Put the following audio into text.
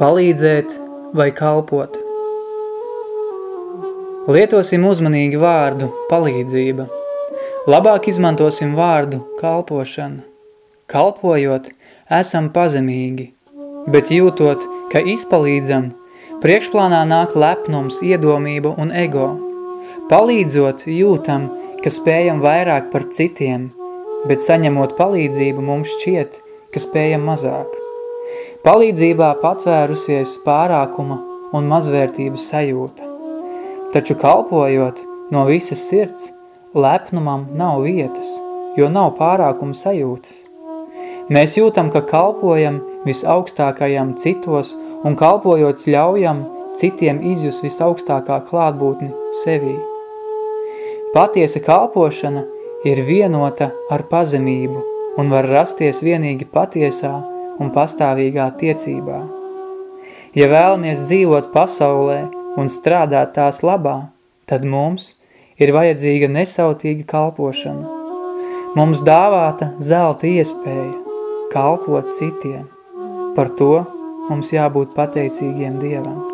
palīdzēt vai kalpot. Lietosim uzmanīgi vārdu palīdzība. Labāk izmantosim vārdu kalpošana. Kalpojot, esam pazemīgi, bet jūtot, ka izpalīdzam, priekšplānā nāk lepnums, iedomība un ego. Palīdzot, jūtam, ka spējam vairāk par citiem, bet saņemot palīdzību mums šķiet, ka spējam mazāk. Palīdzībā patvērusies pārākuma un mazvērtības sajūta. Taču kalpojot no visas sirds, lepnumam nav vietas, jo nav pārākuma sajūtas. Mēs jūtam, ka kalpojam visaugstākajam citos un kalpojot ļaujam citiem izjus visaugstākā klātbūtni sevī. Patiesa kalpošana ir vienota ar pazemību un var rasties vienīgi patiesā un pastāvīgā tiecībā. Ja vēlamies dzīvot pasaulē un strādāt tās labā, tad mums ir vajadzīga nesautīga kalpošana. Mums dāvāta zelta iespēja kalpot citiem. Par to mums jābūt pateicīgiem Dievam.